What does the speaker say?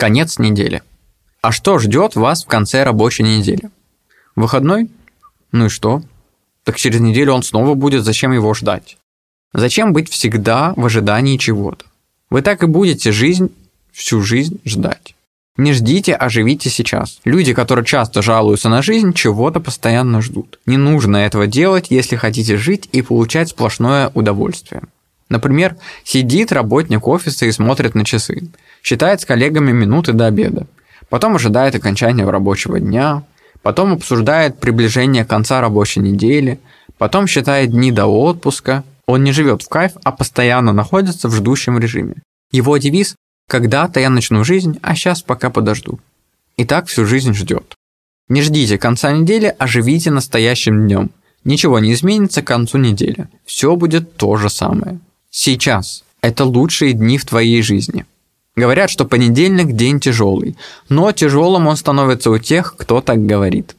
Конец недели. А что ждет вас в конце рабочей недели? Выходной? Ну и что? Так через неделю он снова будет, зачем его ждать? Зачем быть всегда в ожидании чего-то? Вы так и будете жизнь, всю жизнь ждать. Не ждите, а живите сейчас. Люди, которые часто жалуются на жизнь, чего-то постоянно ждут. Не нужно этого делать, если хотите жить и получать сплошное удовольствие. Например, сидит работник офиса и смотрит на часы, считает с коллегами минуты до обеда, потом ожидает окончания рабочего дня, потом обсуждает приближение конца рабочей недели, потом считает дни до отпуска. Он не живет в кайф, а постоянно находится в ждущем режиме. Его девиз «Когда-то я начну жизнь, а сейчас пока подожду». И так всю жизнь ждет. Не ждите конца недели, а живите настоящим днем. Ничего не изменится к концу недели. Все будет то же самое. Сейчас. Это лучшие дни в твоей жизни. Говорят, что понедельник – день тяжелый, но тяжелым он становится у тех, кто так говорит.